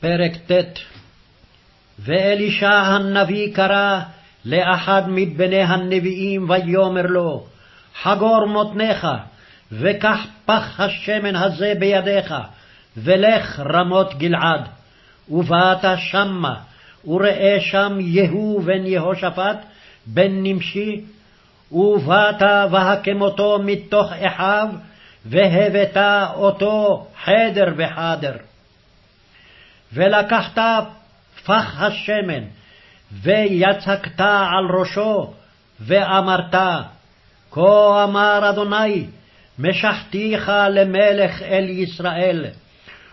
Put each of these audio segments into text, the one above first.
פרק ט' ואלישע הנביא קרא לאחד מבני הנביאים ויאמר לו, חגור מותניך, וקח פח השמן הזה בידיך, ולך רמות גלעד. ובאת שמה, וראה שם יהוא בן יהושפט, בן נמשי, ובאת והקמותו מתוך אחיו, והבאת אותו חדר בחדר. ולקחת פח השמן, ויצקת על ראשו, ואמרת, כה אמר אדוני, משחתיך למלך אל ישראל,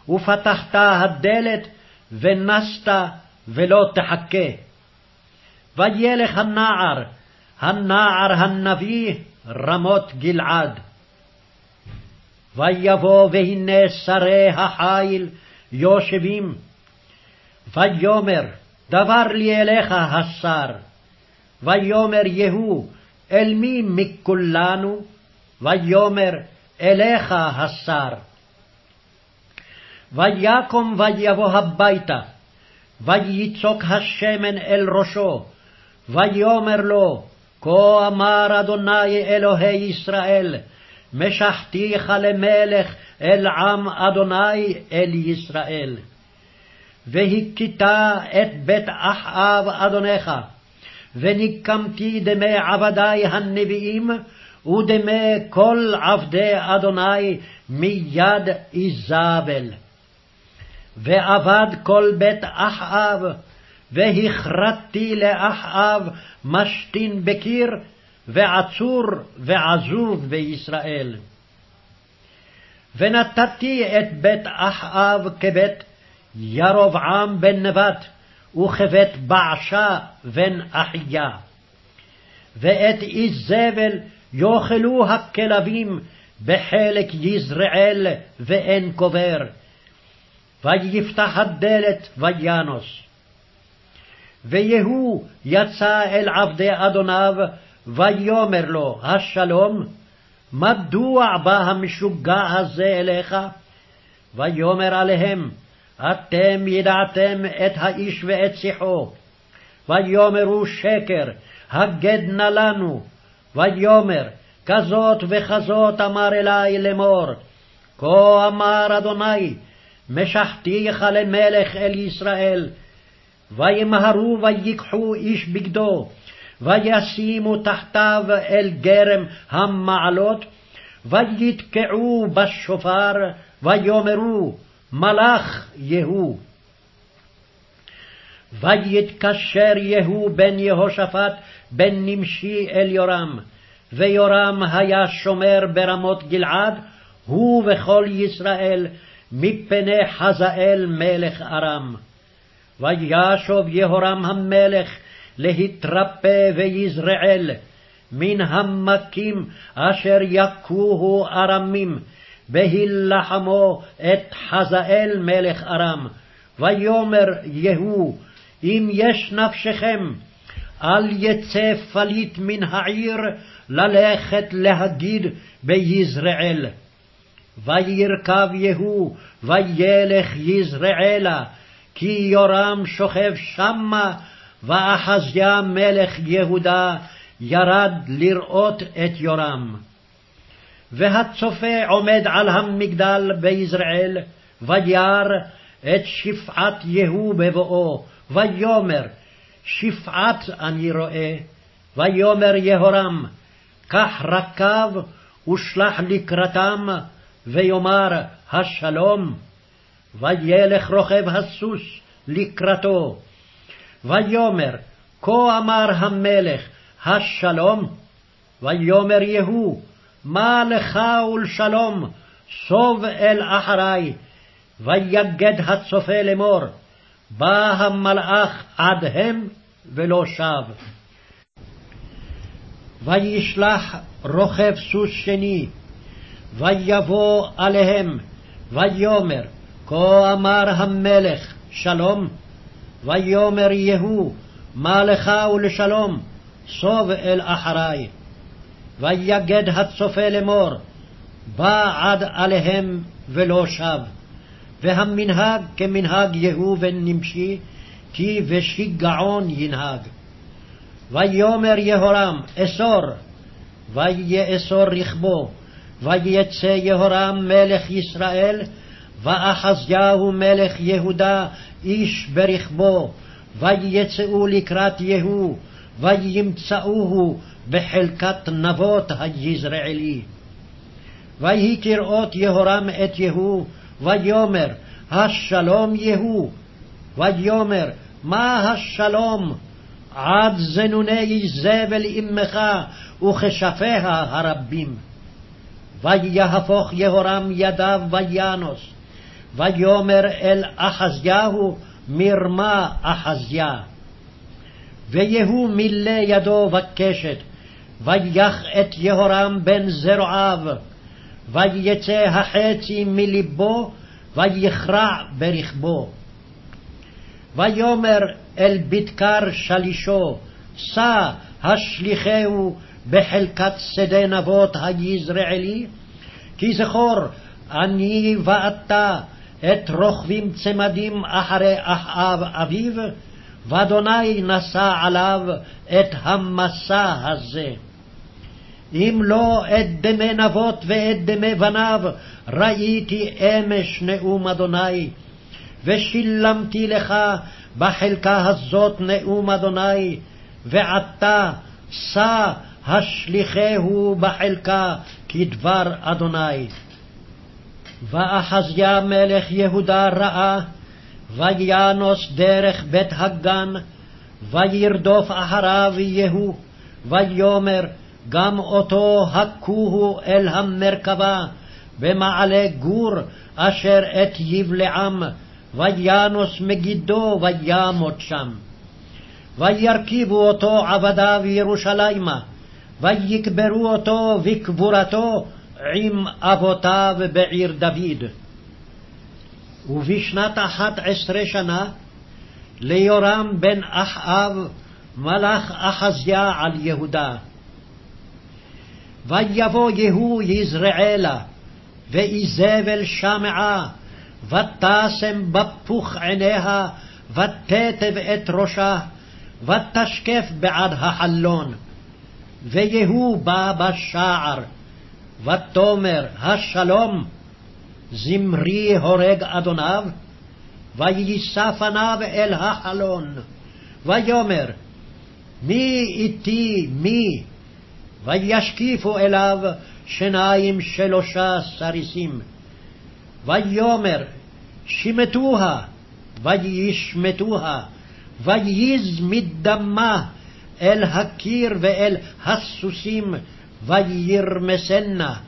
ופתחת הדלת, ונסת, ולא תחכה. וילך הנער, הנער הנביא, רמות גלעד. ויבוא והנה שרי החיל יושבים, ויאמר דבר לי אליך השר, ויאמר יהוא אל מי מכולנו? ויאמר אליך השר. ויקום ויבוא הביתה, ויצוק השמן אל ראשו, ויאמר לו, כה אמר אדוני אלוהי ישראל, משחתיך למלך אל עם אדוני אל ישראל. והכית את בית אחאב אדונך, וניקמתי דמי עבדי הנביאים, ודמי כל עבדי אדוני מיד איזבל. ואבד כל בית אחאב, והכרתתי לאחאב משתין בקיר, ועצור ועזוב בישראל. ונתתי את בית אחאב כבית ירבעם בן נבט, וכבית בעשה בן אחיה. ואת איזבל יאכלו הכלבים בחלק יזרעאל ואין קובר. ויפתח הדלת וינוס. ויהוא יצא אל עבדי אדוניו, ויאמר לו, השלום, מדוע בא המשוגע הזה אליך? ויאמר עליהם, אתם ידעתם את האיש ואת שיחו. ויאמרו שקר, הגד נא לנו. ויאמר, כזאת וכזאת אמר אלי לאמור, כה אמר אדוני, משחתיך למלך אל ישראל. וימהרו ויקחו איש בגדו, וישימו תחתיו אל גרם המעלות, ויתקעו בשופר, ויאמרו, מלאך יהוא. ויתקשר יהוא בן יהושפט בן נמשי אל יורם, ויורם היה שומר ברמות גלעד, הוא וכל ישראל, מפני חזאל מלך ארם. וישוב יהורם המלך להתרפא ויזרעאל, מן המכים אשר יכוהו ארמים, בהילחמו את חזאל מלך ארם. ויאמר יהוא, אם יש נפשכם, אל יצא פליט מן העיר ללכת להגיד ביזרעאל. וירכב יהוא, וילך יזרעאלה, כי יורם שוכב שמה, ואחזיה מלך יהודה ירד לראות את יורם. והצופה עומד על המגדל ביזרעאל, וירא את שפעת יהוא בבואו, ויאמר, שפעת אני רואה. ויאמר יהורם, קח רקב ושלח לקראתם, ויאמר השלום. וילך רוכב הסוס לקראתו. ויאמר, כה אמר המלך, השלום. ויאמר יהוא, מה לך ולשלום, סוב אל אחרי. ויגד הצופה לאמור, בא המלאך עד הם ולא שב. וישלח רוכב סוס שני, ויבוא עליהם, ויאמר, כה אמר המלך, שלום. ויאמר יהוא, מה לך ולשלום, סוב אל אחרי. ויגד הצופה לאמור, בא עד עליהם ולא שב. והמנהג כמנהג יהוא בן נמשי, כי בשיגעון ינהג. ויאמר יהורם אסור, ויאסור רכבו, ויצא יהורם מלך ישראל, ואחזיהו מלך יהודה איש ברכבו, ויצאו לקראת יהוא, וימצאוהו בחלקת נבות היזרעאלי. ויהי כראות יהורם את יהוא, ויאמר, השלום יהוא. ויאמר, מה השלום? עד זנוני זבל אמך וכשפיה הרבים. ויהפוך יהורם ידיו וינוס, ויאמר אל אחזיהו מרמה אחזיה. ויהוא מילא ידו בקשת, ויח את יהורם בן זרועיו, ויצא החצי מלבו, ויכרע ברכבו. ויאמר אל בדקר שלישו, שא השליחהו בחלקת שדה נבות היזרעאלי, כי זכור אני ואתה את רוכבים צמדים אחרי אחאב אביו, ואדוני נשא עליו את המסע הזה. אם לא את דמי נבות ואת דמי בניו ראיתי אמש נאום אדוני, ושילמתי לך בחלקה הזאת נאום אדוני, ועתה שא השליחהו בחלקה כדבר אדוני. ואחזיה מלך יהודה ראה, וינוס דרך בית הגן, וירדוף אחריו יהוא, ויאמר גם אותו הכוהו אל המרכבה, במעלה גור אשר את יבלעם, וינוס מגידו וימות שם. וירכיבו אותו עבדיו ירושלימה, ויקברו אותו בקבורתו עם אבותיו בעיר דוד. ובשנת אחת עשרה שנה ליורם בן אחאב מלך אחזיה על יהודה. ויבוא יהוא יזרעאלה, ואיזבל שמעה, ותשם בפוך עיניה, ותתב את ראשה, ותשקף בעד החלון. ויהוא בא בשער, ותאמר השלום, זמרי הורג אדוניו, ויישא פניו אל החלון, ויאמר מי איתי מי? וישקיפו אליו שניים שלושה סריסים. ויאמר שמטוה, וישמטוה, וייז מדמה אל הקיר ואל הסוסים, וירמסנה.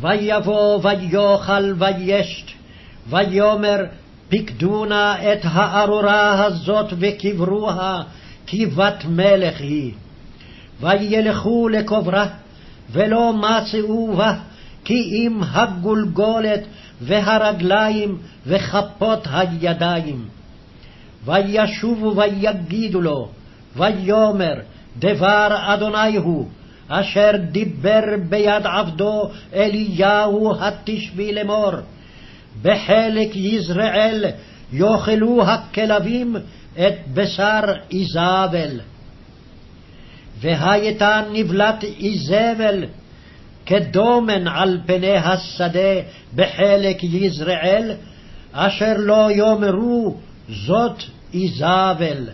ויבוא ויאכל וישת, ויאמר פקדו נא את הארורה הזאת וקברוה, כי בת מלך היא. וילכו לקוברה, ולא מצאו בה, כי אם הגולגולת והרגליים וכפות הידיים. וישובו ויגידו לו, ויאמר, דבר אדוני הוא, אשר דיבר ביד עבדו אליהו התשבי לאמור, בחלק יזרעאל יאכלו הכלבים את בשר איזבל. והייתה נבלת איזבל כדומן על פני השדה בחלק יזרעאל, אשר לא יאמרו זאת איזבל.